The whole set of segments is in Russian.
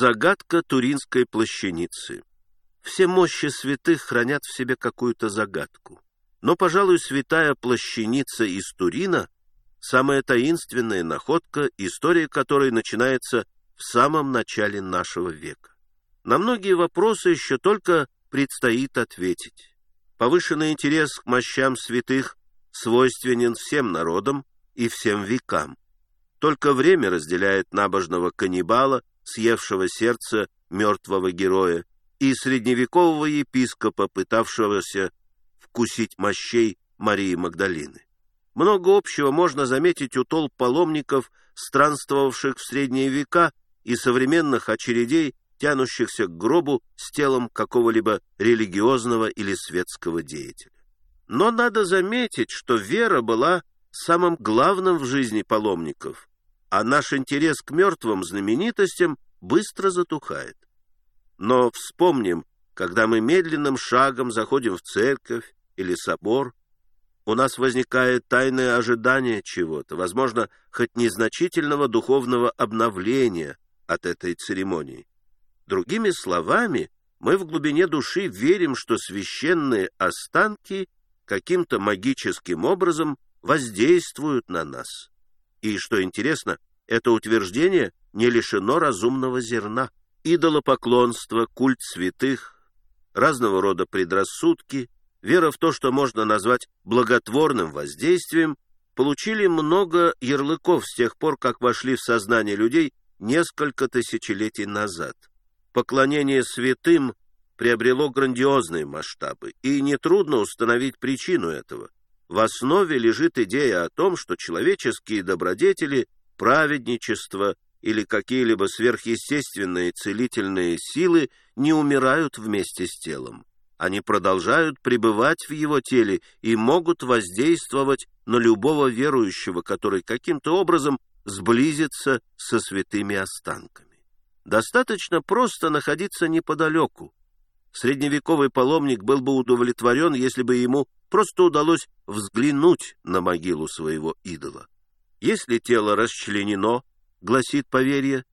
Загадка Туринской плащаницы. Все мощи святых хранят в себе какую-то загадку. Но, пожалуй, святая плащаница из Турина — самая таинственная находка, история которой начинается в самом начале нашего века. На многие вопросы еще только предстоит ответить. Повышенный интерес к мощам святых свойственен всем народам и всем векам. Только время разделяет набожного каннибала съевшего сердце мертвого героя, и средневекового епископа, пытавшегося вкусить мощей Марии Магдалины. Много общего можно заметить у толп паломников, странствовавших в средние века, и современных очередей, тянущихся к гробу с телом какого-либо религиозного или светского деятеля. Но надо заметить, что вера была самым главным в жизни паломников, а наш интерес к мертвым знаменитостям быстро затухает. Но вспомним, когда мы медленным шагом заходим в церковь или собор, у нас возникает тайное ожидание чего-то, возможно, хоть незначительного духовного обновления от этой церемонии. Другими словами, мы в глубине души верим, что священные останки каким-то магическим образом воздействуют на нас. И, что интересно, это утверждение не лишено разумного зерна. Идолопоклонство, культ святых, разного рода предрассудки, вера в то, что можно назвать благотворным воздействием, получили много ярлыков с тех пор, как вошли в сознание людей несколько тысячелетий назад. Поклонение святым приобрело грандиозные масштабы, и нетрудно установить причину этого. В основе лежит идея о том, что человеческие добродетели, праведничество или какие-либо сверхъестественные целительные силы не умирают вместе с телом. Они продолжают пребывать в его теле и могут воздействовать на любого верующего, который каким-то образом сблизится со святыми останками. Достаточно просто находиться неподалеку, Средневековый паломник был бы удовлетворен, если бы ему просто удалось взглянуть на могилу своего идола. Если тело расчленено, гласит поверье,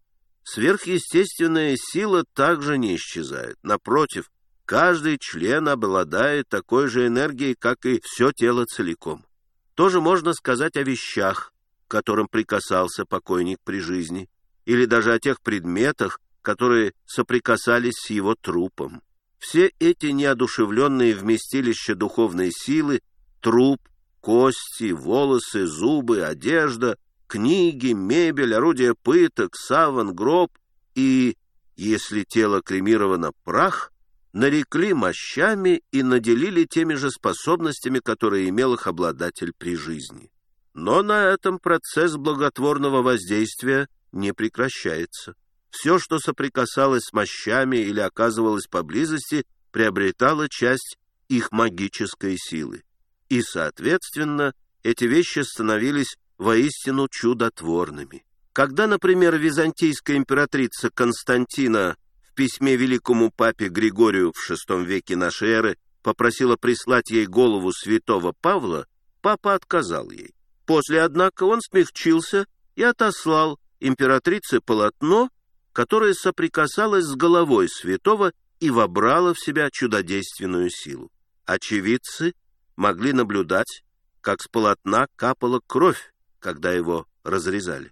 сверхъестественная сила также не исчезает. Напротив, каждый член обладает такой же энергией, как и все тело целиком. Тоже можно сказать о вещах, к которым прикасался покойник при жизни, или даже о тех предметах, которые соприкасались с его трупом. Все эти неодушевленные вместилища духовной силы, труп, кости, волосы, зубы, одежда, книги, мебель, орудия пыток, саван, гроб и, если тело кремировано, прах, нарекли мощами и наделили теми же способностями, которые имел их обладатель при жизни. Но на этом процесс благотворного воздействия не прекращается. Все, что соприкасалось с мощами или оказывалось поблизости, приобретало часть их магической силы. И, соответственно, эти вещи становились воистину чудотворными. Когда, например, византийская императрица Константина в письме великому папе Григорию в VI веке нашей эры попросила прислать ей голову святого Павла, папа отказал ей. После, однако, он смягчился и отослал императрице полотно, которая соприкасалась с головой святого и вобрала в себя чудодейственную силу. Очевидцы могли наблюдать, как с полотна капала кровь, когда его разрезали.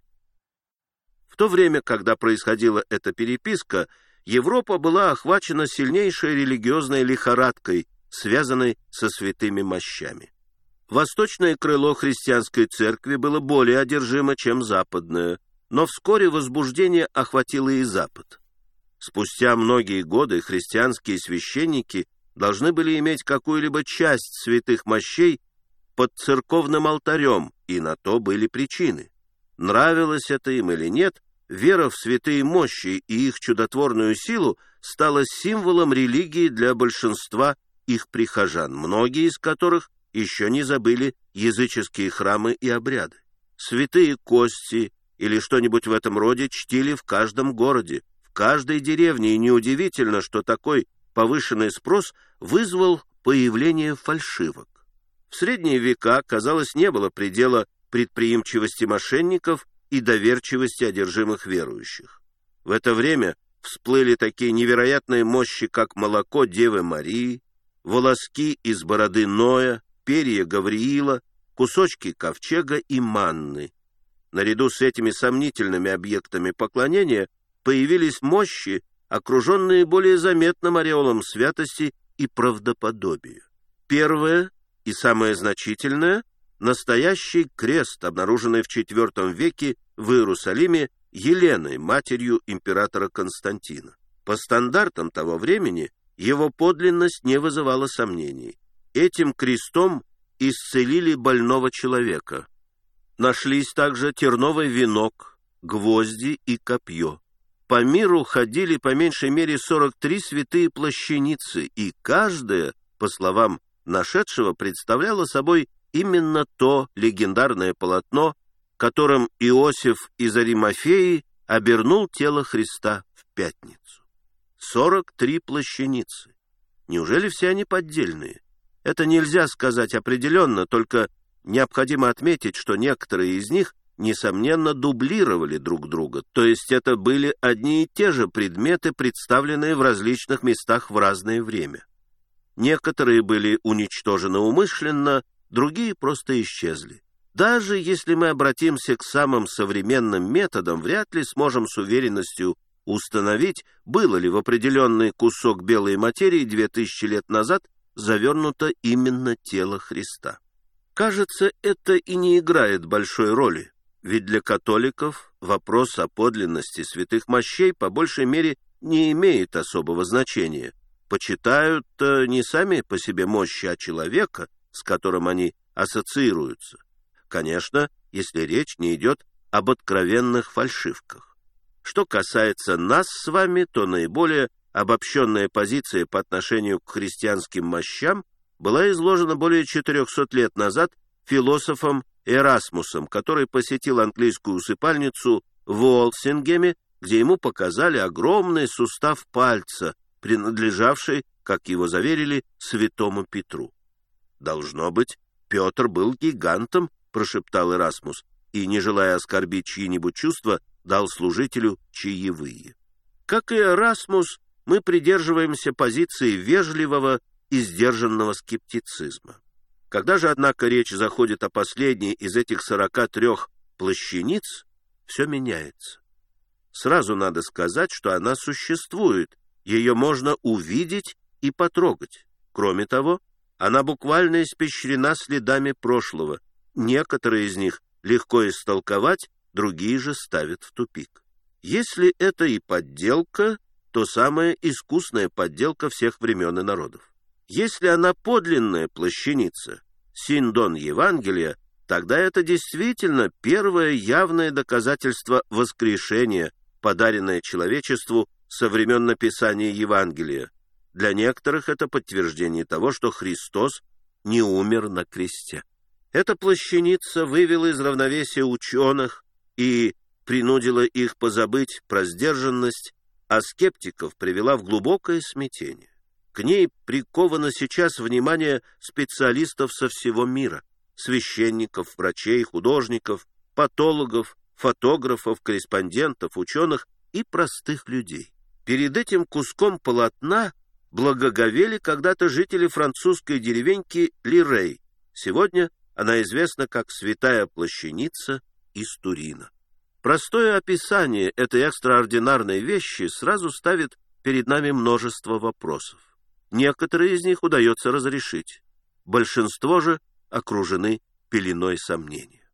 В то время, когда происходила эта переписка, Европа была охвачена сильнейшей религиозной лихорадкой, связанной со святыми мощами. Восточное крыло христианской церкви было более одержимо, чем западное – но вскоре возбуждение охватило и Запад. Спустя многие годы христианские священники должны были иметь какую-либо часть святых мощей под церковным алтарем, и на то были причины. Нравилось это им или нет, вера в святые мощи и их чудотворную силу стала символом религии для большинства их прихожан, многие из которых еще не забыли языческие храмы и обряды. Святые кости, или что-нибудь в этом роде чтили в каждом городе, в каждой деревне, и неудивительно, что такой повышенный спрос вызвал появление фальшивок. В средние века, казалось, не было предела предприимчивости мошенников и доверчивости одержимых верующих. В это время всплыли такие невероятные мощи, как молоко Девы Марии, волоски из бороды Ноя, перья Гавриила, кусочки ковчега и манны. Наряду с этими сомнительными объектами поклонения появились мощи, окруженные более заметным ореолом святости и правдоподобия. Первое и самое значительное — настоящий крест, обнаруженный в IV веке в Иерусалиме Еленой, матерью императора Константина. По стандартам того времени его подлинность не вызывала сомнений. Этим крестом исцелили больного человека. Нашлись также терновый венок, гвозди и копье. По миру ходили по меньшей мере 43 святые плащаницы, и каждая, по словам нашедшего, представляла собой именно то легендарное полотно, которым Иосиф из Аримафеи обернул тело Христа в пятницу. 43 плащаницы. Неужели все они поддельные? Это нельзя сказать определенно, только необходимо отметить, что некоторые из них, несомненно, дублировали друг друга, то есть это были одни и те же предметы, представленные в различных местах в разное время. Некоторые были уничтожены умышленно, другие просто исчезли. Даже если мы обратимся к самым современным методам, вряд ли сможем с уверенностью установить, было ли в определенный кусок белой материи 2000 лет назад завернуто именно тело Христа. Кажется, это и не играет большой роли, ведь для католиков вопрос о подлинности святых мощей по большей мере не имеет особого значения. Почитают не сами по себе мощи, а человека, с которым они ассоциируются. Конечно, если речь не идет об откровенных фальшивках. Что касается нас с вами, то наиболее обобщенная позиция по отношению к христианским мощам была изложена более 400 лет назад философом Эрасмусом, который посетил английскую усыпальницу в Уолсингеме, где ему показали огромный сустав пальца, принадлежавший, как его заверили, святому Петру. «Должно быть, Петр был гигантом», — прошептал Эрасмус, и, не желая оскорбить чьи-нибудь чувства, дал служителю чаевые. Как и Эрасмус, мы придерживаемся позиции вежливого и сдержанного скептицизма. Когда же, однако, речь заходит о последней из этих 43 плащаниц, все меняется. Сразу надо сказать, что она существует, ее можно увидеть и потрогать. Кроме того, она буквально испещрена следами прошлого. Некоторые из них легко истолковать, другие же ставят в тупик. Если это и подделка, то самая искусная подделка всех времен и народов. Если она подлинная плащаница, синдон Евангелия, тогда это действительно первое явное доказательство воскрешения, подаренное человечеству со времен написания Евангелия. Для некоторых это подтверждение того, что Христос не умер на кресте. Эта плащаница вывела из равновесия ученых и принудила их позабыть про сдержанность а скептиков привела в глубокое смятение. К ней приковано сейчас внимание специалистов со всего мира, священников, врачей, художников, патологов, фотографов, корреспондентов, ученых и простых людей. Перед этим куском полотна благоговели когда-то жители французской деревеньки Лирей. Сегодня она известна как Святая Плащаница из Турина. Простое описание этой экстраординарной вещи сразу ставит перед нами множество вопросов. Некоторые из них удается разрешить, большинство же окружены пеленой сомнения.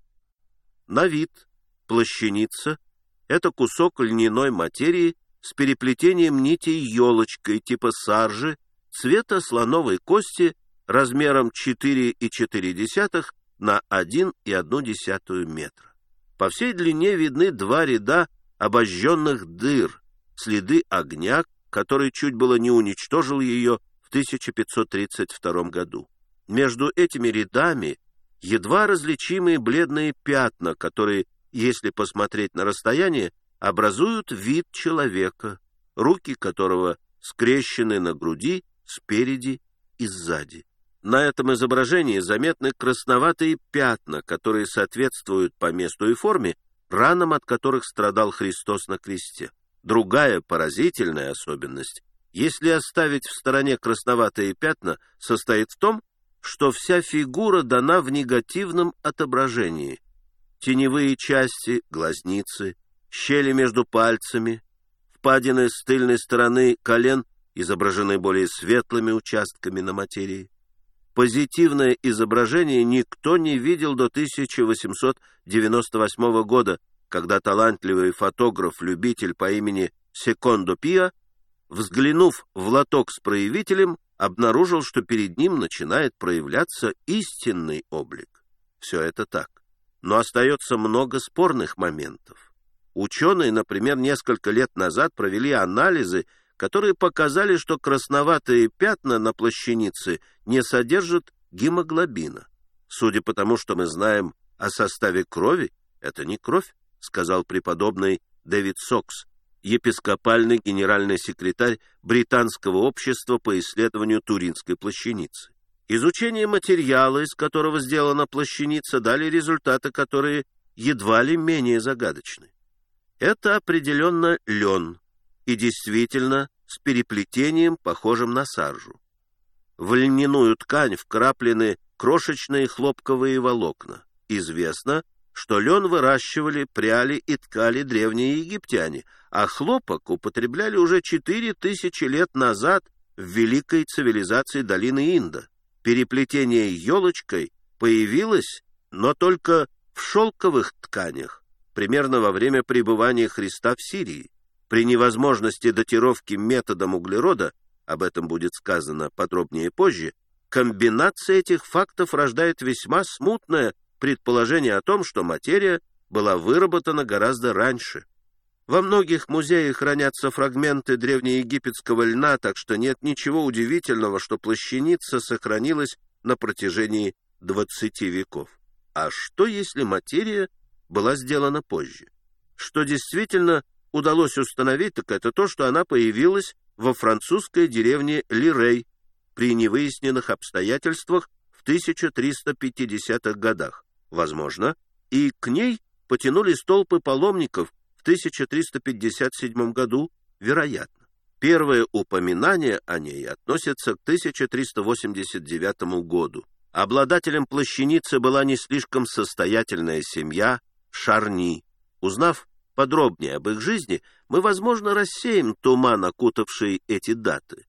На вид плащаница — это кусок льняной материи с переплетением нитей елочкой типа саржи цвета слоновой кости размером 4,4 на 1,1 метра. По всей длине видны два ряда обожженных дыр, следы огня, который чуть было не уничтожил ее в 1532 году. Между этими рядами едва различимые бледные пятна, которые, если посмотреть на расстояние, образуют вид человека, руки которого скрещены на груди спереди и сзади. На этом изображении заметны красноватые пятна, которые соответствуют по месту и форме ранам, от которых страдал Христос на кресте. Другая поразительная особенность, если оставить в стороне красноватые пятна, состоит в том, что вся фигура дана в негативном отображении. Теневые части, глазницы, щели между пальцами, впадины с тыльной стороны колен изображены более светлыми участками на материи. Позитивное изображение никто не видел до 1898 года, когда талантливый фотограф-любитель по имени Секондо Пиа, взглянув в лоток с проявителем, обнаружил, что перед ним начинает проявляться истинный облик. Все это так. Но остается много спорных моментов. Ученые, например, несколько лет назад провели анализы, которые показали, что красноватые пятна на плащанице не содержат гемоглобина. Судя по тому, что мы знаем о составе крови, это не кровь, сказал преподобный Дэвид Сокс, епископальный генеральный секретарь Британского общества по исследованию Туринской плащаницы. Изучение материала, из которого сделана плащаница, дали результаты, которые едва ли менее загадочны. Это определенно лен, и действительно с переплетением, похожим на саржу. В льняную ткань вкраплены крошечные хлопковые волокна. Известно, что лен выращивали, пряли и ткали древние египтяне, а хлопок употребляли уже четыре тысячи лет назад в великой цивилизации долины Инда. Переплетение елочкой появилось, но только в шелковых тканях, примерно во время пребывания Христа в Сирии. При невозможности датировки методом углерода, об этом будет сказано подробнее позже, комбинация этих фактов рождает весьма смутное предположение о том, что материя была выработана гораздо раньше. Во многих музеях хранятся фрагменты древнеегипетского льна, так что нет ничего удивительного, что плащаница сохранилась на протяжении 20 веков. А что, если материя была сделана позже? Что действительно удалось установить, так это то, что она появилась во французской деревне Лирей при невыясненных обстоятельствах в 1350-х годах возможно, и к ней потянулись толпы паломников в 1357 году, вероятно. Первое упоминание о ней относится к 1389 году. Обладателем плащаницы была не слишком состоятельная семья Шарни. Узнав подробнее об их жизни, мы, возможно, рассеем туман, окутавший эти даты.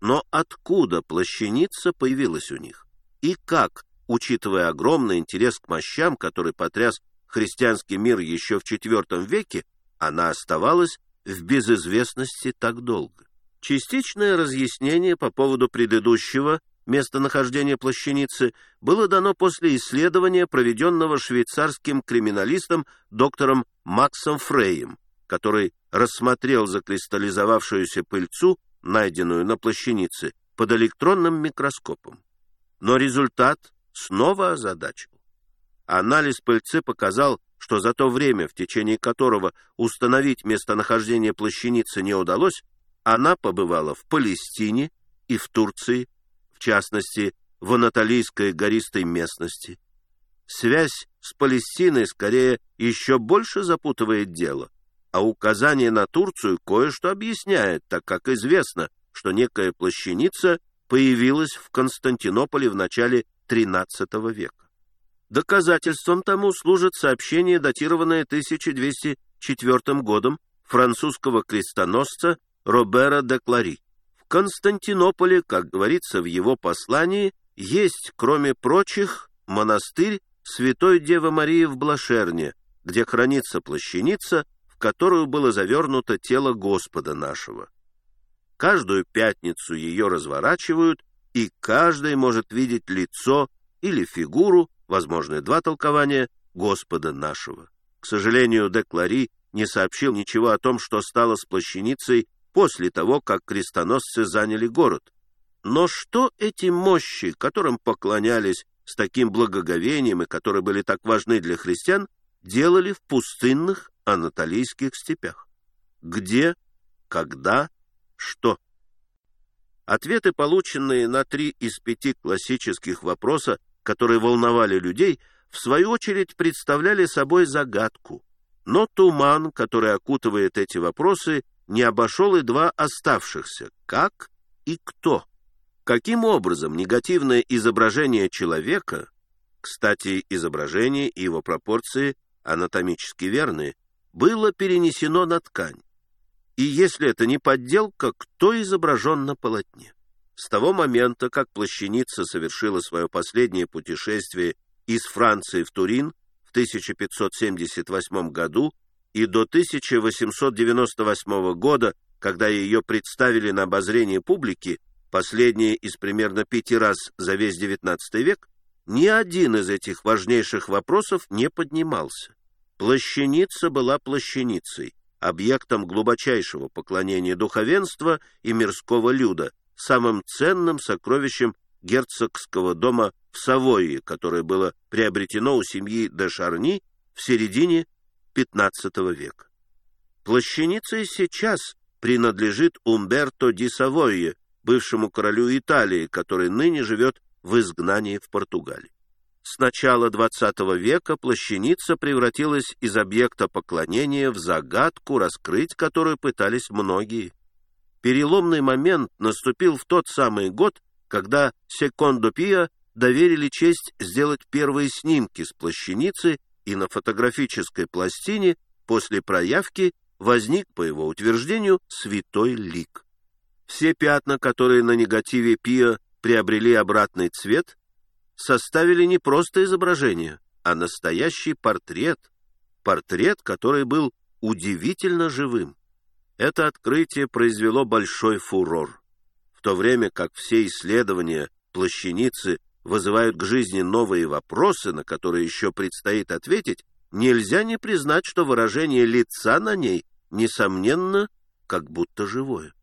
Но откуда плащаница появилась у них? И как учитывая огромный интерес к мощам, который потряс христианский мир еще в IV веке, она оставалась в безызвестности так долго. Частичное разъяснение по поводу предыдущего местонахождения плащаницы было дано после исследования, проведенного швейцарским криминалистом доктором Максом Фрейем, который рассмотрел закристаллизовавшуюся пыльцу, найденную на плащанице, под электронным микроскопом. Но результат снова озадачил. Анализ пыльцы показал, что за то время, в течение которого установить местонахождение плащаницы не удалось, она побывала в Палестине и в Турции, в частности, в анатолийской гористой местности. Связь с Палестиной скорее еще больше запутывает дело, а указание на Турцию кое-что объясняет, так как известно, что некая плащаница появилась в Константинополе в начале XIII века. Доказательством тому служит сообщение, датированное 1204 годом французского крестоносца Робера де Клари. В Константинополе, как говорится в его послании, есть, кроме прочих, монастырь Святой Девы Марии в Блашерне, где хранится плащаница, в которую было завернуто тело Господа нашего. Каждую пятницу ее разворачивают и каждый может видеть лицо или фигуру, возможно, два толкования, Господа нашего. К сожалению, Деклари не сообщил ничего о том, что стало с плащаницей после того, как крестоносцы заняли город. Но что эти мощи, которым поклонялись с таким благоговением и которые были так важны для христиан, делали в пустынных анатолийских степях? Где, когда, что? Ответы, полученные на три из пяти классических вопроса, которые волновали людей, в свою очередь представляли собой загадку. Но туман, который окутывает эти вопросы, не обошел и два оставшихся — как и кто. Каким образом негативное изображение человека, кстати, изображение и его пропорции анатомически верны, было перенесено на ткань? И если это не подделка, кто изображен на полотне? С того момента, как плащаница совершила свое последнее путешествие из Франции в Турин в 1578 году и до 1898 года, когда ее представили на обозрение публики, последнее из примерно пяти раз за весь XIX век, ни один из этих важнейших вопросов не поднимался. Плащаница была плащаницей, объектом глубочайшего поклонения духовенства и мирского люда, самым ценным сокровищем герцогского дома в Савойи, которое было приобретено у семьи де Шарни в середине XV века. Плащаница и сейчас принадлежит Умберто ди Савойе, бывшему королю Италии, который ныне живет в изгнании в Португалии. С начала XX века плащаница превратилась из объекта поклонения в загадку, раскрыть которую пытались многие. Переломный момент наступил в тот самый год, когда Секондо Пиа доверили честь сделать первые снимки с плащаницы, и на фотографической пластине после проявки возник, по его утверждению, святой лик. Все пятна, которые на негативе Пиа приобрели обратный цвет, составили не просто изображение, а настоящий портрет, портрет, который был удивительно живым. Это открытие произвело большой фурор, в то время как все исследования плащаницы вызывают к жизни новые вопросы, на которые еще предстоит ответить, нельзя не признать, что выражение лица на ней, несомненно, как будто живое.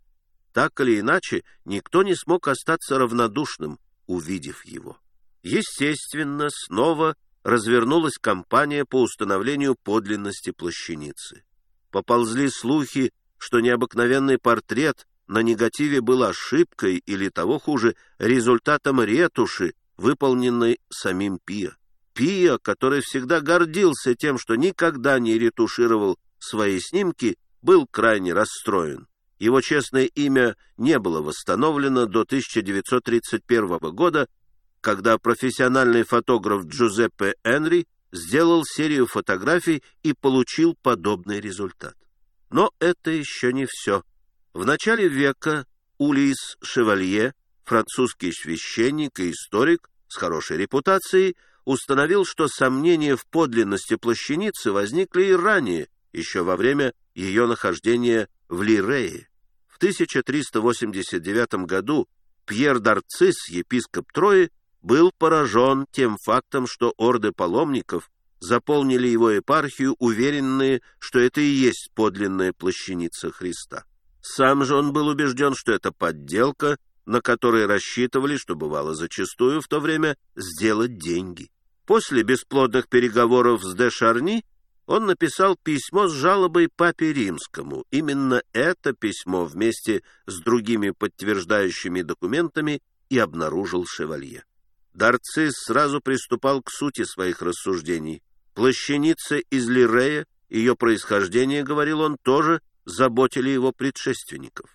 Так или иначе, никто не смог остаться равнодушным, увидев его. Естественно, снова развернулась кампания по установлению подлинности плащаницы. Поползли слухи, что необыкновенный портрет на негативе был ошибкой или, того хуже, результатом ретуши, выполненной самим Пиа. Пиа, который всегда гордился тем, что никогда не ретушировал свои снимки, был крайне расстроен. Его честное имя не было восстановлено до 1931 года, когда профессиональный фотограф Джузеппе Энри сделал серию фотографий и получил подобный результат. Но это еще не все. В начале века Улис Шевалье, французский священник и историк с хорошей репутацией, установил, что сомнения в подлинности плащаницы возникли и ранее, еще во время ее нахождения в Лирее. В 1389 году Пьер Дарцис, епископ Трои, был поражен тем фактом, что орды паломников заполнили его епархию, уверенные, что это и есть подлинная плащаница Христа. Сам же он был убежден, что это подделка, на которой рассчитывали, что бывало зачастую в то время, сделать деньги. После бесплодных переговоров с де Шарни он написал письмо с жалобой папе римскому. Именно это письмо вместе с другими подтверждающими документами и обнаружил шевалье. Дарцис сразу приступал к сути своих рассуждений. Плащаница из Лирея, ее происхождение, говорил он, тоже заботили его предшественников.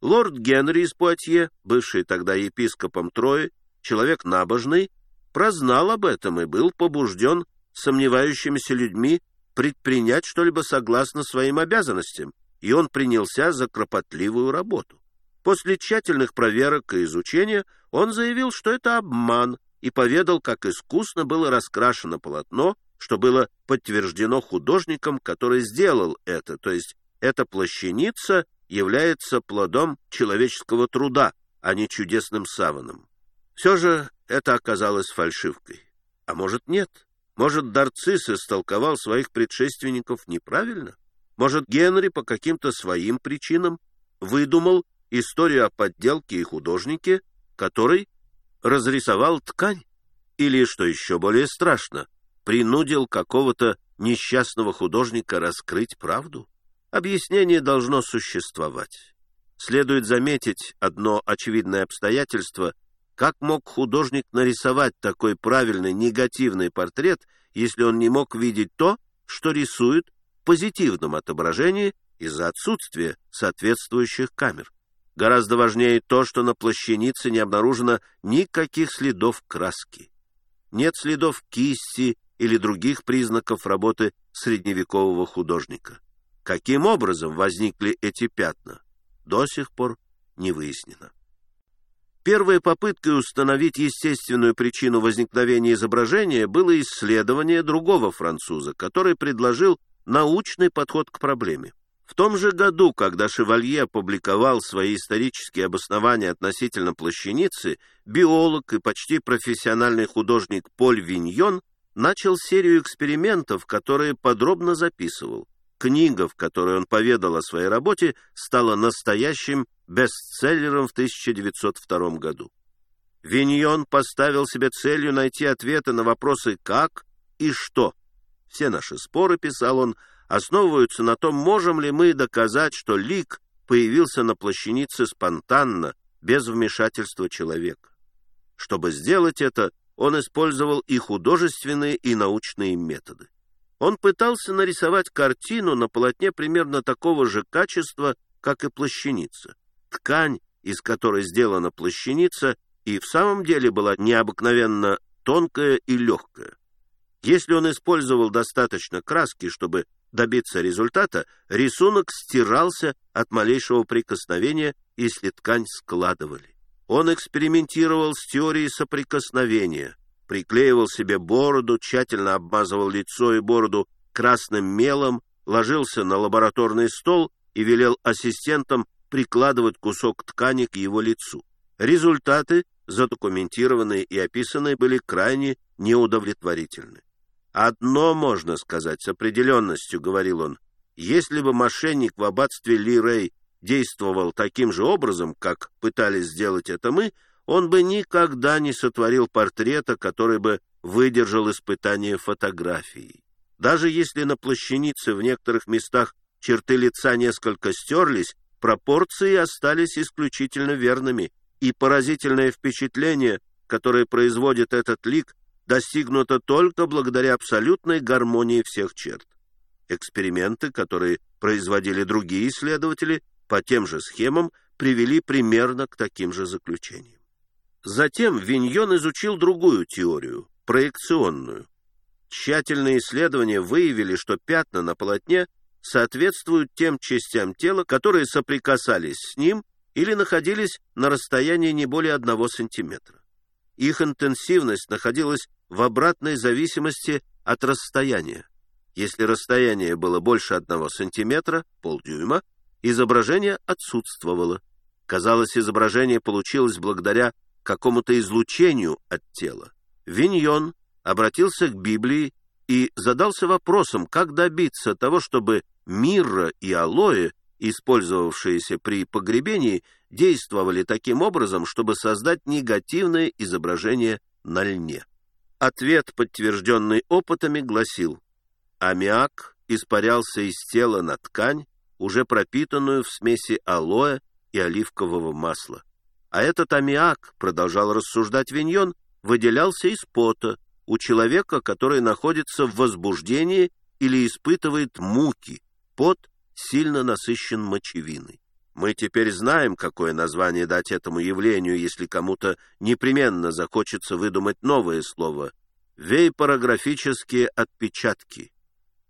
Лорд Генри из Пуатье, бывший тогда епископом Трои, человек набожный, прознал об этом и был побужден сомневающимися людьми предпринять что-либо согласно своим обязанностям, и он принялся за кропотливую работу. После тщательных проверок и изучения он заявил, что это обман, и поведал, как искусно было раскрашено полотно, что было подтверждено художником, который сделал это, то есть эта плащаница является плодом человеческого труда, а не чудесным саваном. Все же это оказалось фальшивкой. А может, нет? Может, Дарцис истолковал своих предшественников неправильно? Может, Генри по каким-то своим причинам выдумал историю о подделке и художнике, который разрисовал ткань? Или, что еще более страшно, принудил какого-то несчастного художника раскрыть правду? Объяснение должно существовать. Следует заметить одно очевидное обстоятельство, как мог художник нарисовать такой правильный негативный портрет, если он не мог видеть то, что рисует в позитивном отображении из-за отсутствия соответствующих камер. Гораздо важнее то, что на плащанице не обнаружено никаких следов краски. Нет следов кисти или других признаков работы средневекового художника. Каким образом возникли эти пятна, до сих пор не выяснено. Первой попыткой установить естественную причину возникновения изображения было исследование другого француза, который предложил научный подход к проблеме. В том же году, когда Шевалье опубликовал свои исторические обоснования относительно плащаницы, биолог и почти профессиональный художник Поль Виньон начал серию экспериментов, которые подробно записывал. Книга, в которой он поведал о своей работе, стала настоящим бестселлером в 1902 году. Виньон поставил себе целью найти ответы на вопросы «как» и «что». Все наши споры, писал он, основываются на том, можем ли мы доказать, что лик появился на плащанице спонтанно, без вмешательства человека. Чтобы сделать это, он использовал и художественные, и научные методы. Он пытался нарисовать картину на полотне примерно такого же качества, как и плащаница. Ткань, из которой сделана плащаница, и в самом деле была необыкновенно тонкая и легкая. Если он использовал достаточно краски, чтобы добиться результата, рисунок стирался от малейшего прикосновения, если ткань складывали. Он экспериментировал с теорией соприкосновения, приклеивал себе бороду, тщательно обмазывал лицо и бороду красным мелом, ложился на лабораторный стол и велел ассистентам прикладывать кусок ткани к его лицу. Результаты, задокументированные и описанные, были крайне неудовлетворительны. «Одно можно сказать с определенностью», — говорил он. «Если бы мошенник в аббатстве Ли Рэй действовал таким же образом, как пытались сделать это мы, он бы никогда не сотворил портрета, который бы выдержал испытание фотографией. Даже если на плащанице в некоторых местах черты лица несколько стерлись, пропорции остались исключительно верными, и поразительное впечатление, которое производит этот лик, достигнуто только благодаря абсолютной гармонии всех черт. Эксперименты, которые производили другие исследователи по тем же схемам, привели примерно к таким же заключениям. Затем Виньон изучил другую теорию, проекционную. Тщательные исследования выявили, что пятна на полотне соответствуют тем частям тела, которые соприкасались с ним или находились на расстоянии не более одного сантиметра. Их интенсивность находилась в обратной зависимости от расстояния. Если расстояние было больше одного сантиметра, полдюйма, изображение отсутствовало. Казалось, изображение получилось благодаря какому-то излучению от тела. Виньон обратился к Библии и задался вопросом, как добиться того, чтобы мирра и алоэ, использовавшиеся при погребении, действовали таким образом, чтобы создать негативное изображение на льне. Ответ, подтвержденный опытами, гласил, аммиак испарялся из тела на ткань, уже пропитанную в смеси алоэ и оливкового масла. А этот аммиак, продолжал рассуждать Виньон, выделялся из пота у человека, который находится в возбуждении или испытывает муки. Пот сильно насыщен мочевиной. Мы теперь знаем, какое название дать этому явлению, если кому-то непременно захочется выдумать новое слово. Вейпорографические отпечатки.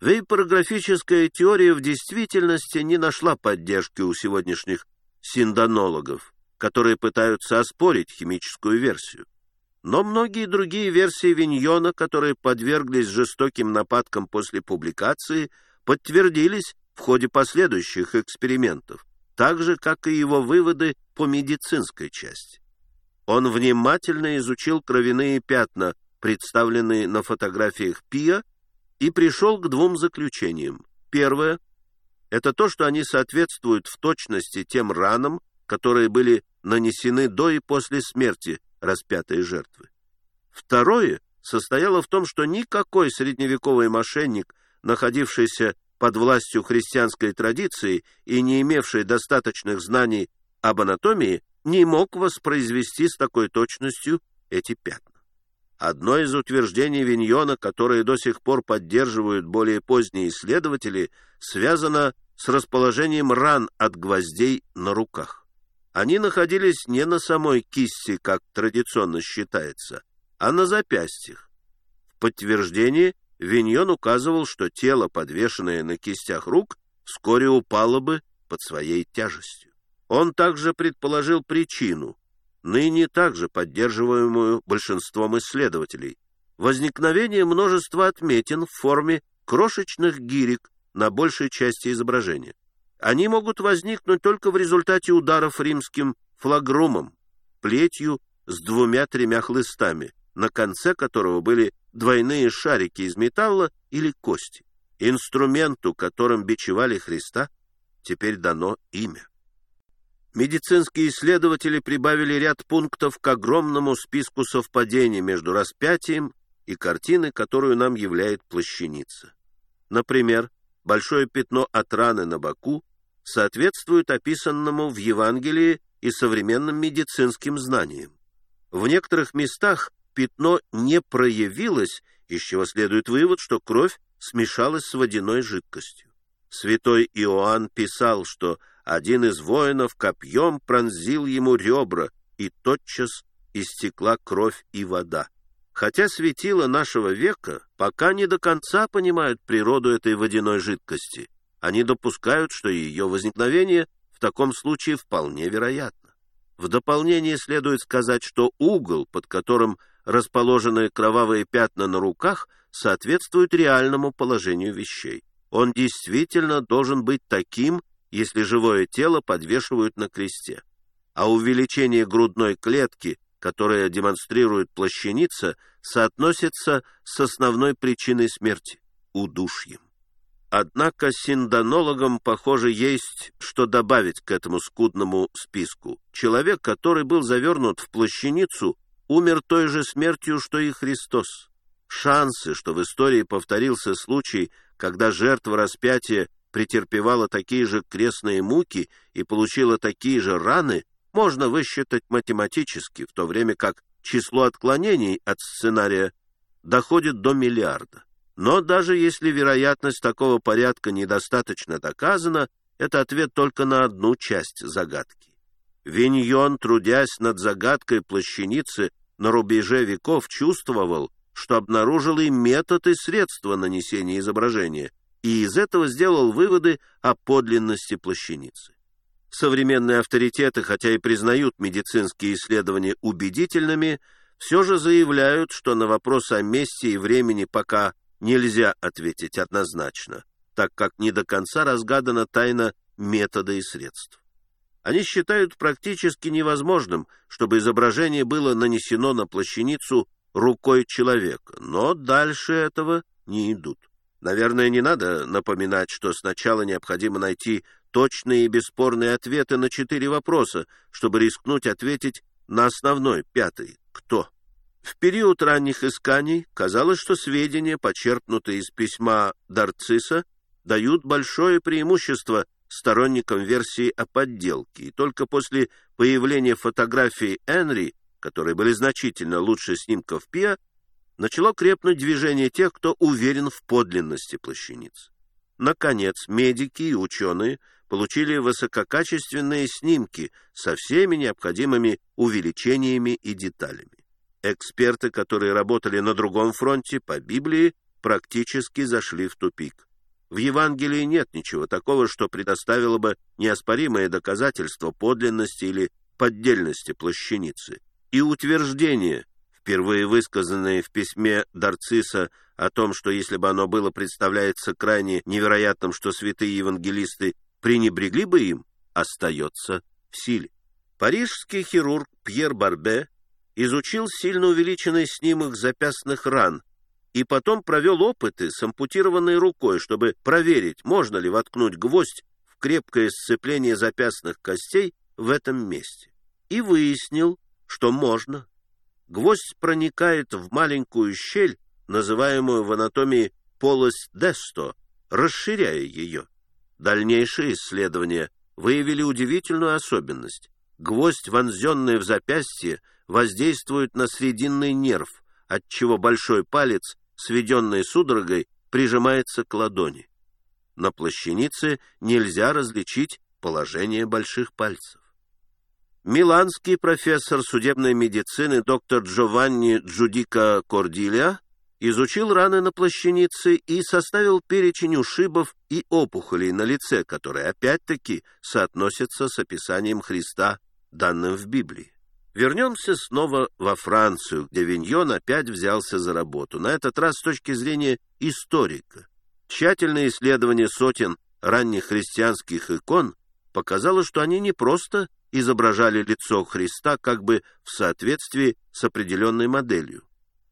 Вейпорографическая теория в действительности не нашла поддержки у сегодняшних синдонологов, которые пытаются оспорить химическую версию. Но многие другие версии Виньона, которые подверглись жестоким нападкам после публикации, подтвердились в ходе последующих экспериментов так же, как и его выводы по медицинской части. Он внимательно изучил кровяные пятна, представленные на фотографиях Пиа, и пришел к двум заключениям. Первое – это то, что они соответствуют в точности тем ранам, которые были нанесены до и после смерти распятой жертвы. Второе состояло в том, что никакой средневековый мошенник, находившийся под властью христианской традиции и не имевший достаточных знаний об анатомии, не мог воспроизвести с такой точностью эти пятна. Одно из утверждений Виньона, которые до сих пор поддерживают более поздние исследователи, связано с расположением ран от гвоздей на руках. Они находились не на самой кисти, как традиционно считается, а на запястьях. В подтверждение Виньон указывал, что тело, подвешенное на кистях рук, вскоре упало бы под своей тяжестью. Он также предположил причину, ныне также поддерживаемую большинством исследователей, возникновение множества отметин в форме крошечных гирек на большей части изображения. Они могут возникнуть только в результате ударов римским флагрумом, плетью с двумя-тремя хлыстами, на конце которого были двойные шарики из металла или кости. Инструменту, которым бичевали Христа, теперь дано имя. Медицинские исследователи прибавили ряд пунктов к огромному списку совпадений между распятием и картиной, которую нам являет плащаница. Например, большое пятно от раны на боку соответствует описанному в Евангелии и современным медицинским знаниям. В некоторых местах пятно не проявилось, из чего следует вывод, что кровь смешалась с водяной жидкостью. Святой Иоанн писал, что один из воинов копьем пронзил ему ребра, и тотчас истекла кровь и вода. Хотя светила нашего века пока не до конца понимают природу этой водяной жидкости, они допускают, что ее возникновение в таком случае вполне вероятно. В дополнение следует сказать, что угол, под которым расположены кровавые пятна на руках, соответствует реальному положению вещей. Он действительно должен быть таким, если живое тело подвешивают на кресте. А увеличение грудной клетки, которое демонстрирует плащаница, соотносится с основной причиной смерти – удушьем. Однако синдонологам, похоже, есть что добавить к этому скудному списку. Человек, который был завернут в плащаницу, умер той же смертью, что и Христос. Шансы, что в истории повторился случай, когда жертва распятия претерпевала такие же крестные муки и получила такие же раны, можно высчитать математически, в то время как число отклонений от сценария доходит до миллиарда. Но даже если вероятность такого порядка недостаточно доказана, это ответ только на одну часть загадки. Виньон, трудясь над загадкой плащаницы на рубеже веков, чувствовал, что обнаружил и метод, и средства нанесения изображения, и из этого сделал выводы о подлинности плащаницы. Современные авторитеты, хотя и признают медицинские исследования убедительными, все же заявляют, что на вопрос о месте и времени пока нельзя ответить однозначно, так как не до конца разгадана тайна метода и средств. Они считают практически невозможным, чтобы изображение было нанесено на плащаницу рукой человека, но дальше этого не идут. Наверное, не надо напоминать, что сначала необходимо найти точные и бесспорные ответы на четыре вопроса, чтобы рискнуть ответить на основной, пятый «Кто?». В период ранних исканий казалось, что сведения, почерпнутые из письма Дарциса, дают большое преимущество сторонникам версии о подделке, и только после появления фотографий Энри, которые были значительно лучше снимков Пиа, начало крепнуть движение тех, кто уверен в подлинности плащаниц. Наконец, медики и ученые получили высококачественные снимки со всеми необходимыми увеличениями и деталями. Эксперты, которые работали на другом фронте по Библии, практически зашли в тупик. В Евангелии нет ничего такого, что предоставило бы неоспоримое доказательство подлинности или поддельности плащаницы. И утверждение, впервые высказанное в письме Дарциса о том, что если бы оно было, представляется крайне невероятным, что святые евангелисты пренебрегли бы им, остается в силе. Парижский хирург Пьер Барбе изучил сильно увеличенный снимок запястных ран и потом провел опыты с ампутированной рукой, чтобы проверить, можно ли воткнуть гвоздь в крепкое сцепление запястных костей в этом месте. И выяснил, что можно. Гвоздь проникает в маленькую щель, называемую в анатомии полость Десто, расширяя ее. Дальнейшие исследования выявили удивительную особенность. Гвоздь, вонзенный в запястье, воздействует на срединный нерв, отчего большой палец, сведенный судорогой, прижимается к ладони. на плащанице нельзя различить положение больших пальцев. Миланский профессор судебной медицины доктор Джованни Джудика Кордилия изучил раны на плащанице и составил перечень ушибов и опухолей на лице, которые опять-таки соотносятся с описанием Христа, данным в Библии. Вернемся снова во Францию, где Виньон опять взялся за работу, на этот раз с точки зрения историка. Тщательное исследование сотен ранних христианских икон показало, что они не просто изображали лицо Христа как бы в соответствии с определенной моделью,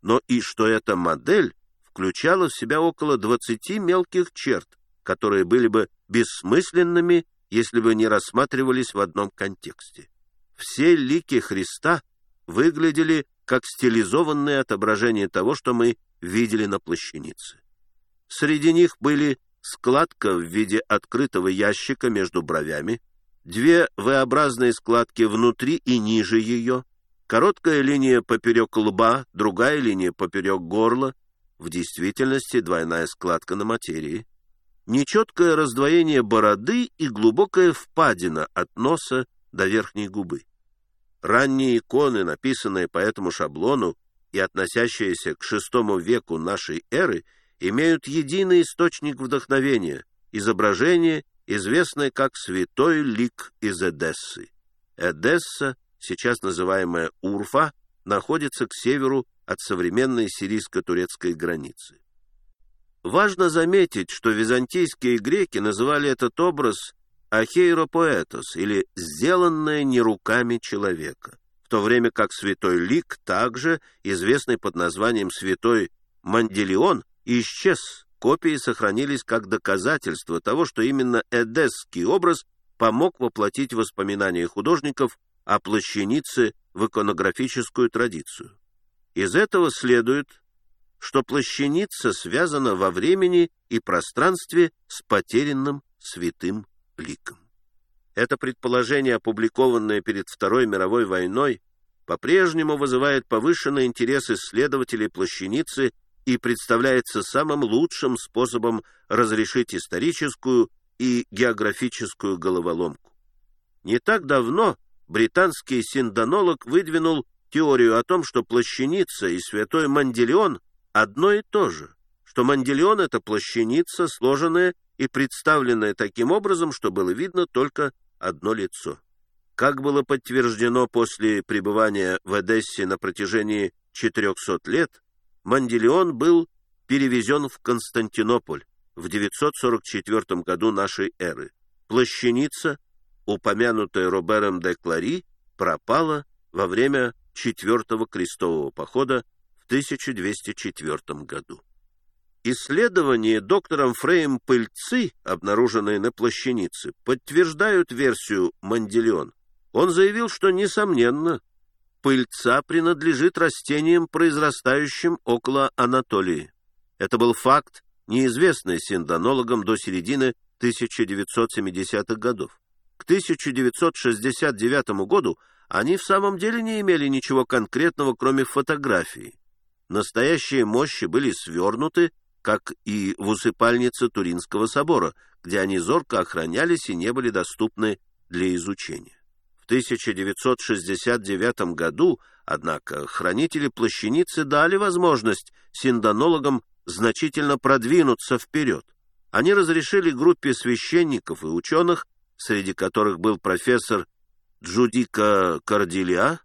но и что эта модель включала в себя около 20 мелких черт, которые были бы бессмысленными, если бы не рассматривались в одном контексте. Все лики Христа выглядели как стилизованные отображения того, что мы видели на плащанице. Среди них были складка в виде открытого ящика между бровями, две V-образные складки внутри и ниже ее, Короткая линия поперек лба, другая линия поперек горла, в действительности двойная складка на материи, нечеткое раздвоение бороды и глубокая впадина от носа до верхней губы. Ранние иконы, написанные по этому шаблону и относящиеся к VI веку нашей эры, имеют единый источник вдохновения – изображение, известное как «Святой лик из Эдессы». Эдесса сейчас называемая Урфа, находится к северу от современной сирийско-турецкой границы. Важно заметить, что византийские греки называли этот образ ахейропоэтос, или «сделанное не руками человека», в то время как святой Лик, также известный под названием святой Манделион, исчез. Копии сохранились как доказательство того, что именно эдесский образ помог воплотить воспоминания художников о плащанице в иконографическую традицию. Из этого следует, что плащаница связана во времени и пространстве с потерянным святым ликом. Это предположение, опубликованное перед Второй мировой войной, по-прежнему вызывает повышенный интерес исследователей плащаницы и представляется самым лучшим способом разрешить историческую и географическую головоломку. Не так давно британский синдонолог выдвинул теорию о том, что плащаница и святой Манделеон одно и то же, что Манделеон — это плащаница, сложенная и представленная таким образом, что было видно только одно лицо. Как было подтверждено после пребывания в Эдессе на протяжении 400 лет, Манделеон был перевезен в Константинополь в 944 году нашей эры. Плащаница упомянутая Робером де Клари, пропала во время Четвертого крестового похода в 1204 году. Исследования доктором Фреем пыльцы, обнаруженные на плащанице, подтверждают версию Манделеон. Он заявил, что, несомненно, пыльца принадлежит растениям, произрастающим около Анатолии. Это был факт, неизвестный синдонологам до середины 1970-х годов. К 1969 году они в самом деле не имели ничего конкретного, кроме фотографии. Настоящие мощи были свернуты, как и в усыпальнице Туринского собора, где они зорко охранялись и не были доступны для изучения. В 1969 году, однако, хранители плащаницы дали возможность синдонологам значительно продвинуться вперед. Они разрешили группе священников и ученых среди которых был профессор Джудика Кардилиа,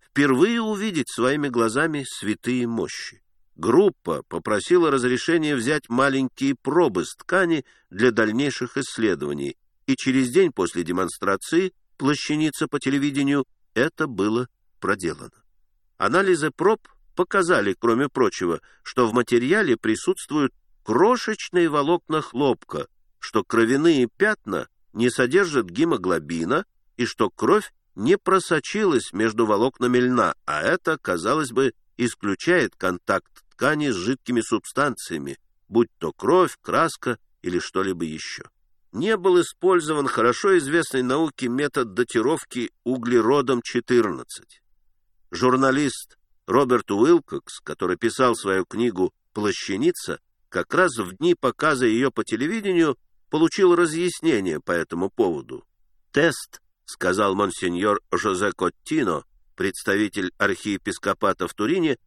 впервые увидеть своими глазами святые мощи. Группа попросила разрешения взять маленькие пробы с ткани для дальнейших исследований, и через день после демонстрации плащаница по телевидению это было проделано. Анализы проб показали, кроме прочего, что в материале присутствуют крошечные волокна хлопка, что кровяные пятна не содержит гемоглобина и что кровь не просочилась между волокнами льна, а это, казалось бы, исключает контакт ткани с жидкими субстанциями, будь то кровь, краска или что-либо еще. Не был использован хорошо известный науке метод датировки углеродом-14. Журналист Роберт Уилкокс, который писал свою книгу «Плащаница», как раз в дни показа ее по телевидению получил разъяснение по этому поводу. «Тест», — сказал монсеньор Жозе Коттино, представитель архиепископата в Турине,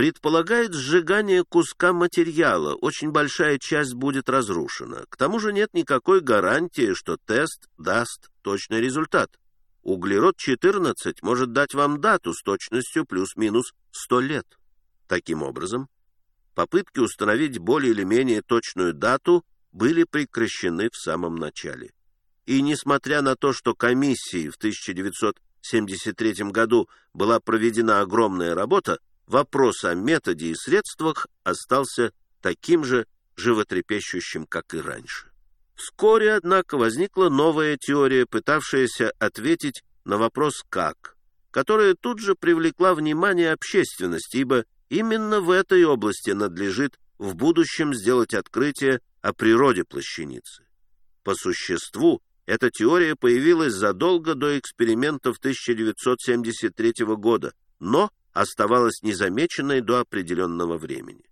предполагает сжигание куска материала, очень большая часть будет разрушена. К тому же нет никакой гарантии, что тест даст точный результат. Углерод-14 может дать вам дату с точностью плюс-минус 100 лет. Таким образом, попытки установить более или менее точную дату были прекращены в самом начале. И несмотря на то, что комиссией в 1973 году была проведена огромная работа, вопрос о методе и средствах остался таким же животрепещущим, как и раньше. Вскоре, однако, возникла новая теория, пытавшаяся ответить на вопрос «как», которая тут же привлекла внимание общественности, ибо именно в этой области надлежит в будущем сделать открытие о природе плащаницы. По существу, эта теория появилась задолго до экспериментов 1973 года, но оставалась незамеченной до определенного времени.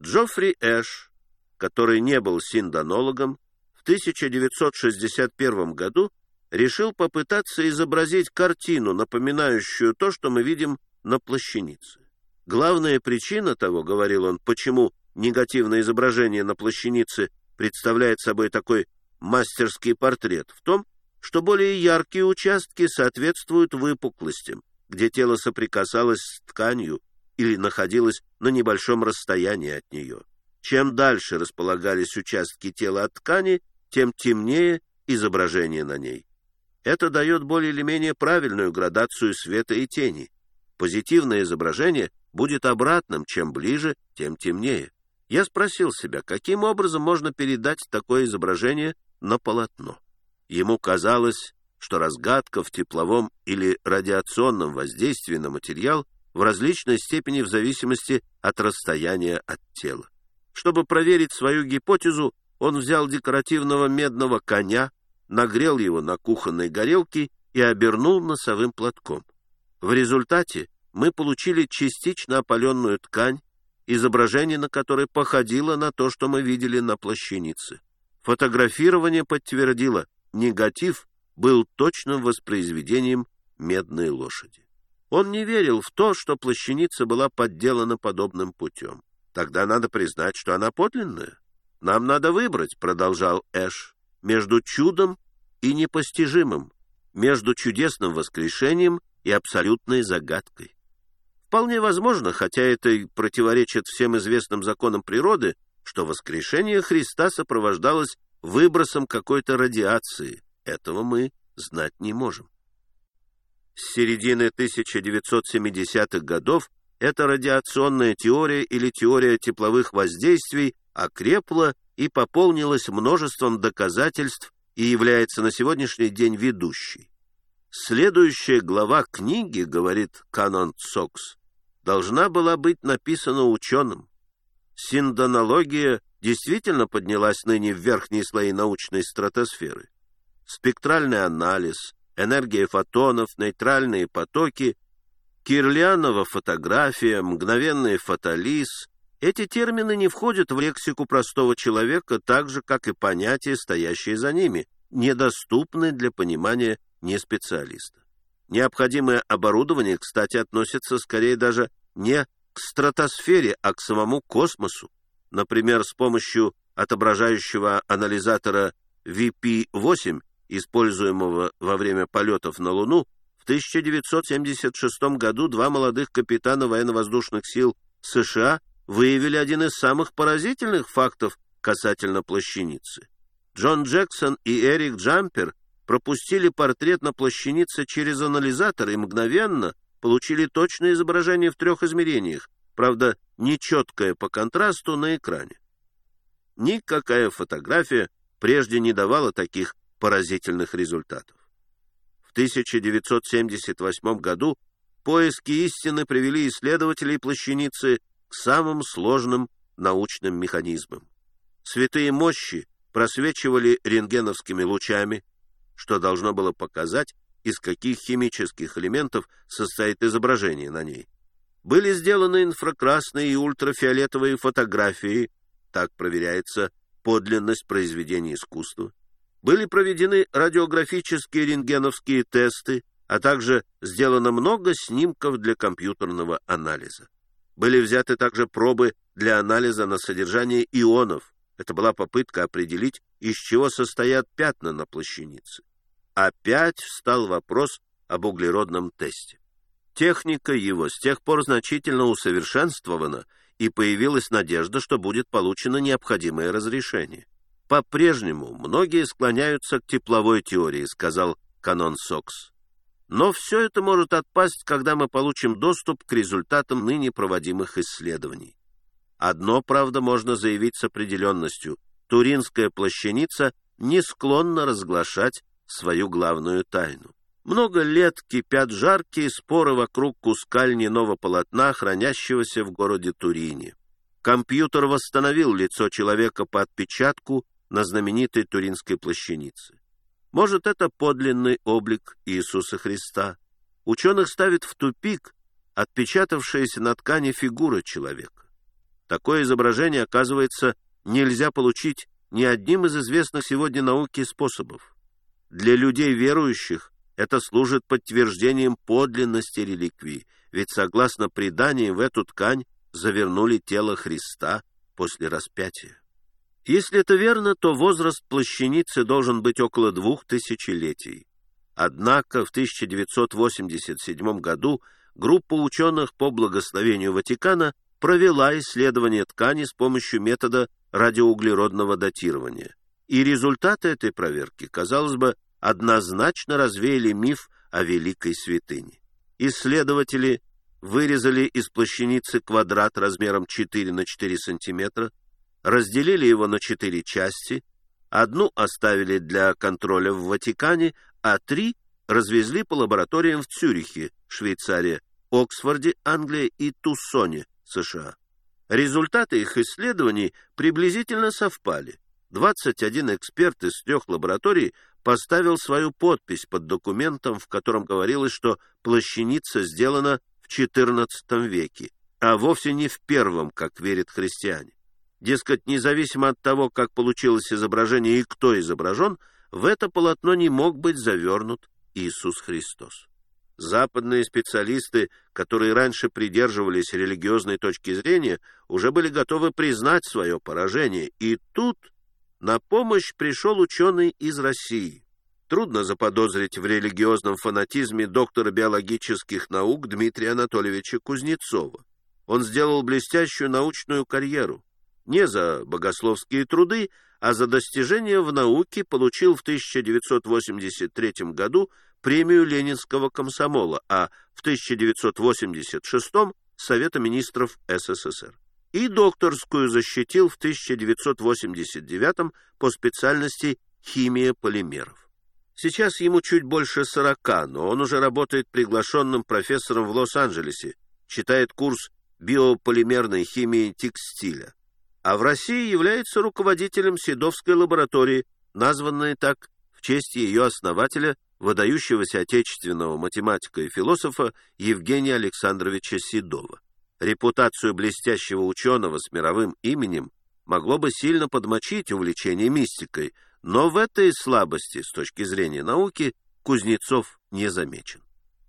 Джоффри Эш, который не был синдонологом, в 1961 году решил попытаться изобразить картину, напоминающую то, что мы видим на плащанице. Главная причина того, говорил он, почему негативное изображение на плащанице представляет собой такой мастерский портрет, в том, что более яркие участки соответствуют выпуклостям, где тело соприкасалось с тканью или находилось на небольшом расстоянии от нее. Чем дальше располагались участки тела от ткани, тем темнее изображение на ней. Это дает более или менее правильную градацию света и тени. Позитивное изображение будет обратным, чем ближе, тем темнее. Я спросил себя, каким образом можно передать такое изображение на полотно. Ему казалось, что разгадка в тепловом или радиационном воздействии на материал в различной степени в зависимости от расстояния от тела. Чтобы проверить свою гипотезу, он взял декоративного медного коня, нагрел его на кухонной горелке и обернул носовым платком. В результате мы получили частично опаленную ткань, изображение на которой походило на то, что мы видели на плащанице. Фотографирование подтвердило, негатив был точным воспроизведением медной лошади. Он не верил в то, что плащаница была подделана подобным путем. Тогда надо признать, что она подлинная. Нам надо выбрать, продолжал Эш, между чудом и непостижимым, между чудесным воскрешением и абсолютной загадкой. Вполне возможно, хотя это и противоречит всем известным законам природы, что воскрешение Христа сопровождалось выбросом какой-то радиации. Этого мы знать не можем. С середины 1970-х годов эта радиационная теория или теория тепловых воздействий окрепла и пополнилась множеством доказательств и является на сегодняшний день ведущей. Следующая глава книги, говорит Канон Сокс, должна была быть написана ученым. Синдонология действительно поднялась ныне в верхние слои научной стратосферы. Спектральный анализ, энергия фотонов, нейтральные потоки, Кирлянова фотография, мгновенный фотолиз — эти термины не входят в лексику простого человека, так же, как и понятия, стоящие за ними, недоступны для понимания неспециалиста. Необходимое оборудование, кстати, относится скорее даже не к стратосфере, а к самому космосу. Например, с помощью отображающего анализатора VP-8, используемого во время полетов на Луну, в 1976 году два молодых капитана военно-воздушных сил США выявили один из самых поразительных фактов касательно плащаницы. Джон Джексон и Эрик Джампер пропустили портрет на плащанице через анализатор и мгновенно получили точное изображение в трех измерениях, правда, нечеткое по контрасту на экране. Никакая фотография прежде не давала таких поразительных результатов. В 1978 году поиски истины привели исследователей плащаницы к самым сложным научным механизмам. Святые мощи просвечивали рентгеновскими лучами, что должно было показать, из каких химических элементов состоит изображение на ней. Были сделаны инфракрасные и ультрафиолетовые фотографии, так проверяется подлинность произведения искусства. Были проведены радиографические рентгеновские тесты, а также сделано много снимков для компьютерного анализа. Были взяты также пробы для анализа на содержание ионов. Это была попытка определить, из чего состоят пятна на плащанице. Опять встал вопрос об углеродном тесте. Техника его с тех пор значительно усовершенствована, и появилась надежда, что будет получено необходимое разрешение. По-прежнему многие склоняются к тепловой теории, сказал канон Сокс. Но все это может отпасть, когда мы получим доступ к результатам ныне проводимых исследований. Одно, правда, можно заявить с определенностью. Туринская плащаница не склонна разглашать свою главную тайну. Много лет кипят жаркие споры вокруг куска льняного полотна, хранящегося в городе Турине. Компьютер восстановил лицо человека по отпечатку на знаменитой туринской плащанице. Может, это подлинный облик Иисуса Христа. Ученых ставит в тупик отпечатавшаяся на ткани фигура человека. Такое изображение, оказывается, нельзя получить ни одним из известных сегодня науки способов. Для людей верующих это служит подтверждением подлинности реликвии, ведь, согласно преданиям, в эту ткань завернули тело Христа после распятия. Если это верно, то возраст плащаницы должен быть около двух тысячелетий. Однако в 1987 году группа ученых по благословению Ватикана провела исследование ткани с помощью метода радиоуглеродного датирования. И результаты этой проверки, казалось бы, однозначно развеяли миф о великой святыне. Исследователи вырезали из плащаницы квадрат размером 4 на 4 сантиметра, разделили его на четыре части, одну оставили для контроля в Ватикане, а три развезли по лабораториям в Цюрихе, Швейцария, Оксфорде, Англия и Туссоне, США. Результаты их исследований приблизительно совпали. 21 эксперт из трех лабораторий поставил свою подпись под документом, в котором говорилось, что плащаница сделана в XIV веке, а вовсе не в первом, как верят христиане. Дескать, независимо от того, как получилось изображение и кто изображен, в это полотно не мог быть завернут Иисус Христос. Западные специалисты, которые раньше придерживались религиозной точки зрения, уже были готовы признать свое поражение, и тут на помощь пришел ученый из России. Трудно заподозрить в религиозном фанатизме доктора биологических наук Дмитрия Анатольевича Кузнецова. Он сделал блестящую научную карьеру. Не за богословские труды, а за достижения в науке получил в 1983 году премию Ленинского комсомола, а в 1986 Совета министров СССР и докторскую защитил в 1989 по специальности химия полимеров. Сейчас ему чуть больше сорока, но он уже работает приглашенным профессором в Лос-Анджелесе, читает курс биополимерной химии текстиля, а в России является руководителем Седовской лаборатории, названной так в честь ее основателя, выдающегося отечественного математика и философа Евгения Александровича Седова репутацию блестящего ученого с мировым именем могло бы сильно подмочить увлечение мистикой, но в этой слабости с точки зрения науки Кузнецов не замечен.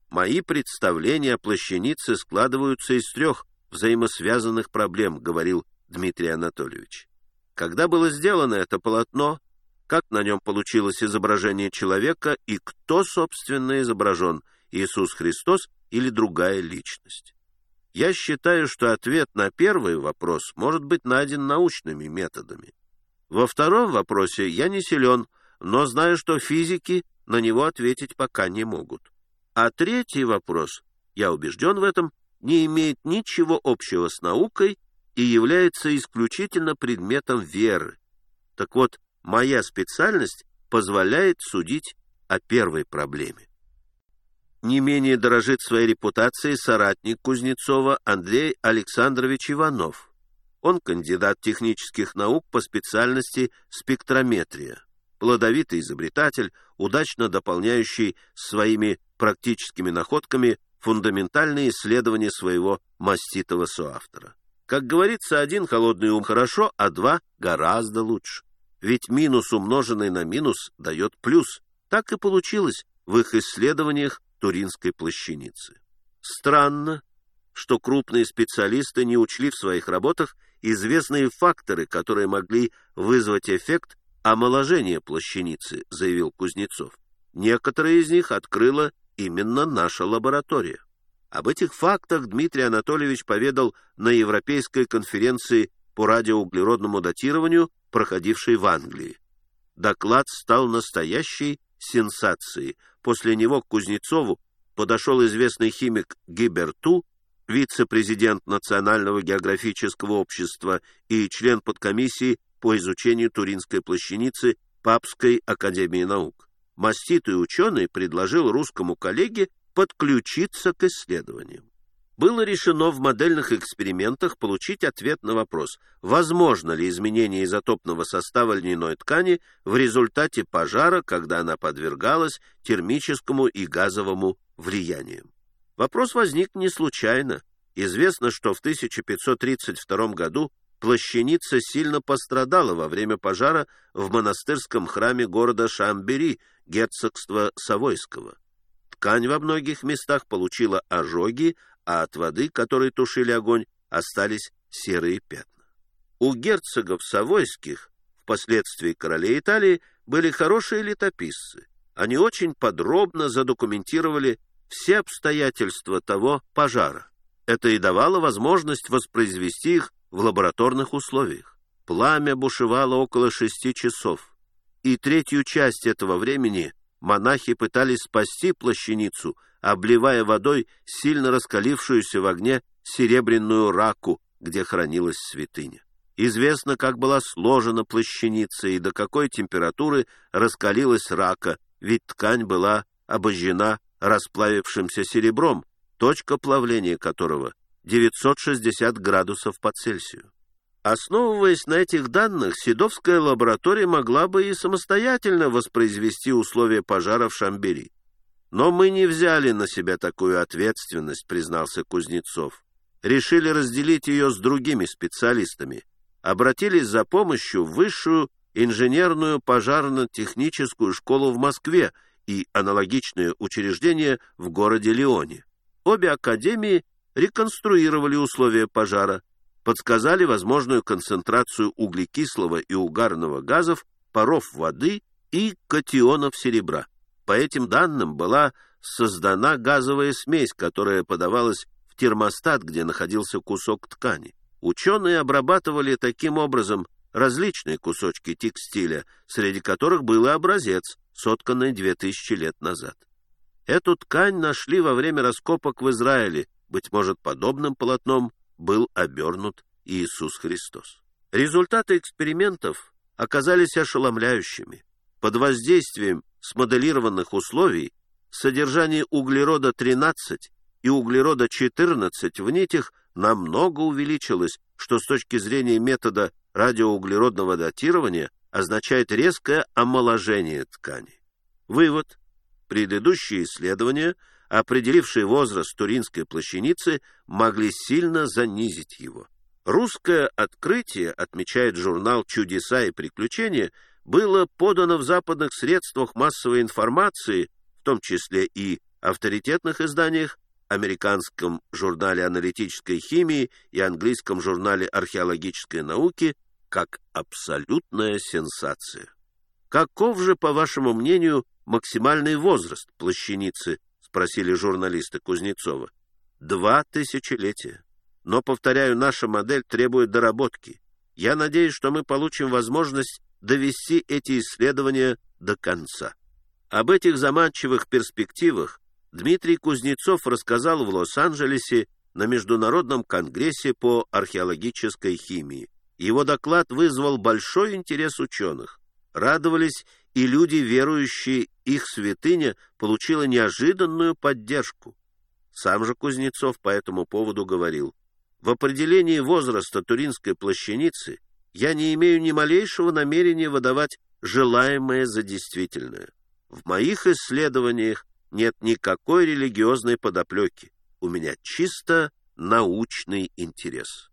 Мои представления о плащанице складываются из трех взаимосвязанных проблем, говорил Дмитрий Анатольевич. Когда было сделано это полотно, как на нем получилось изображение человека и кто, собственно, изображен, Иисус Христос или другая личность. Я считаю, что ответ на первый вопрос может быть найден научными методами. Во втором вопросе я не силен, но знаю, что физики на него ответить пока не могут. А третий вопрос, я убежден в этом, не имеет ничего общего с наукой и является исключительно предметом веры. Так вот, моя специальность позволяет судить о первой проблеме. Не менее дорожит своей репутацией соратник Кузнецова Андрей Александрович Иванов. Он кандидат технических наук по специальности спектрометрия, плодовитый изобретатель, удачно дополняющий своими практическими находками фундаментальные исследования своего маститого соавтора. Как говорится, один холодный ум хорошо, а два гораздо лучше. ведь минус, умноженный на минус, дает плюс. Так и получилось в их исследованиях Туринской плащаницы. Странно, что крупные специалисты не учли в своих работах известные факторы, которые могли вызвать эффект омоложения плащаницы, заявил Кузнецов. Некоторые из них открыла именно наша лаборатория. Об этих фактах Дмитрий Анатольевич поведал на Европейской конференции по радиоуглеродному датированию, проходившей в Англии. Доклад стал настоящей сенсацией. После него к Кузнецову подошел известный химик Гиберту, вице-президент Национального географического общества и член подкомиссии по изучению Туринской плащаницы Папской академии наук. Маститый ученый предложил русскому коллеге подключиться к исследованиям. Было решено в модельных экспериментах получить ответ на вопрос, возможно ли изменение изотопного состава льняной ткани в результате пожара, когда она подвергалась термическому и газовому влияниям. Вопрос возник не случайно. Известно, что в 1532 году плащаница сильно пострадала во время пожара в монастырском храме города Шамбери, герцогства Савойского. Ткань во многих местах получила ожоги, а от воды, которой тушили огонь, остались серые пятна. У герцогов Савойских, впоследствии королей Италии, были хорошие летописцы. Они очень подробно задокументировали все обстоятельства того пожара. Это и давало возможность воспроизвести их в лабораторных условиях. Пламя бушевало около шести часов, и третью часть этого времени монахи пытались спасти плащаницу, обливая водой сильно раскалившуюся в огне серебряную раку, где хранилась святыня. Известно, как была сложена плащаница и до какой температуры раскалилась рака, ведь ткань была обожжена расплавившимся серебром, точка плавления которого 960 градусов по Цельсию. Основываясь на этих данных, Седовская лаборатория могла бы и самостоятельно воспроизвести условия пожара в Шамбери. Но мы не взяли на себя такую ответственность, признался Кузнецов. Решили разделить ее с другими специалистами. Обратились за помощью в высшую инженерную пожарно-техническую школу в Москве и аналогичные учреждения в городе Лионе. Обе академии реконструировали условия пожара, подсказали возможную концентрацию углекислого и угарного газов, паров воды и катионов серебра. По этим данным была создана газовая смесь, которая подавалась в термостат, где находился кусок ткани. Ученые обрабатывали таким образом различные кусочки текстиля, среди которых был и образец, сотканный 2000 лет назад. Эту ткань нашли во время раскопок в Израиле, быть может, подобным полотном был обернут Иисус Христос. Результаты экспериментов оказались ошеломляющими. Под воздействием смоделированных условий содержание углерода-13 и углерода-14 в нитях намного увеличилось, что с точки зрения метода радиоуглеродного датирования означает резкое омоложение ткани. Вывод. Предыдущие исследования, определившие возраст туринской плащаницы, могли сильно занизить его. Русское открытие, отмечает журнал «Чудеса и приключения», было подано в западных средствах массовой информации, в том числе и авторитетных изданиях, американском журнале аналитической химии и английском журнале археологической науки, как абсолютная сенсация. Каков же, по вашему мнению, максимальный возраст плащаницы? Спросили журналисты Кузнецова. Два тысячелетия. Но, повторяю, наша модель требует доработки. Я надеюсь, что мы получим возможность довести эти исследования до конца. Об этих заманчивых перспективах Дмитрий Кузнецов рассказал в Лос-Анджелесе на Международном конгрессе по археологической химии. Его доклад вызвал большой интерес ученых. Радовались и люди, верующие, их святыня получила неожиданную поддержку. Сам же Кузнецов по этому поводу говорил, в определении возраста туринской плащаницы я не имею ни малейшего намерения выдавать желаемое за действительное. В моих исследованиях нет никакой религиозной подоплеки. У меня чисто научный интерес.